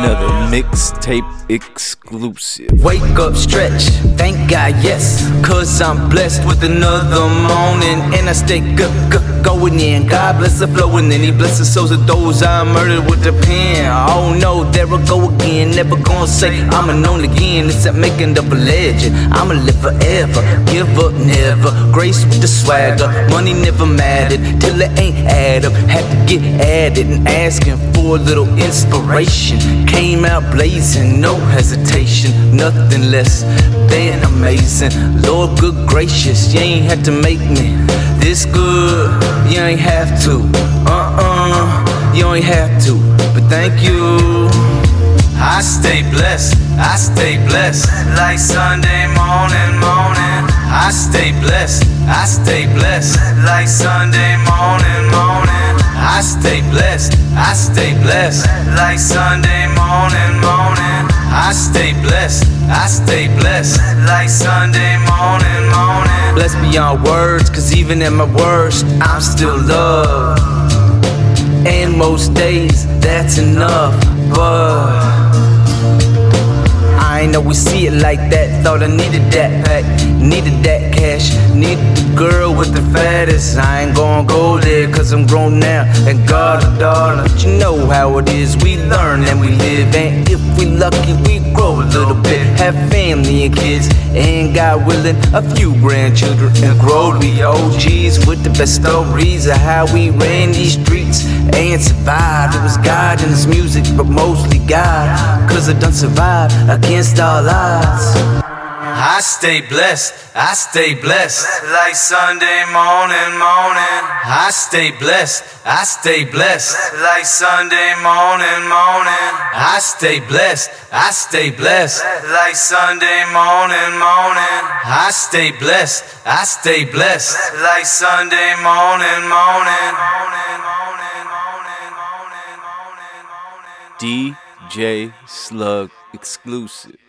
Another mixtape exclusive. Wake up, stretch, thank God, yes. Cause I'm blessed with another morning. And I stay good, good, going in. God bless the flow, and then He bless the souls of those I murdered with the pen. Oh no, there I go again. Never gonna say I'm a known again. It's that making up a legend. I'ma live forever, give up never. Grace with the swagger, money never mattered till it ain't add up. Had to get it and asking for a little inspiration. Came out blazing, no hesitation, nothing less than amazing. Lord, good gracious, you ain't had to make me this good. You ain't have to, uh uh, you ain't have to, but thank you. I stay blessed, I stay blessed, like Sunday morning, morning. I stay blessed, I stay blessed, like Sunday morning, morning. I stay blessed, I stay blessed, like Sunday morning, morning. I stay blessed, I stay blessed, like Sunday. Blessed beyond words, cause even at my worst, I'm still loved. And most days, that's enough, but. I ain't always see it like that. Thought I needed that pack, needed that cash, needed the girl with the fattest. I ain't gonna go there cause I'm grown now and God a daughter. But you know how it is, we learn and we live. And if we lucky, we grow a little bit. Have family and kids, and God willing, a few grandchildren. And grow to be OGs with the best stories of how we ran these streets and survived. It was God and His music, but mostly God. Cause I done survived against all odds. I stay blessed, I stay blessed, like Sunday morning, morning. I stay blessed, I stay blessed, like Sunday morning, morning. I stay blessed, I stay blessed, like Sunday morning, morning. I stay blessed, I stay blessed, like Sunday morning, morning. DJ Slug exclusive.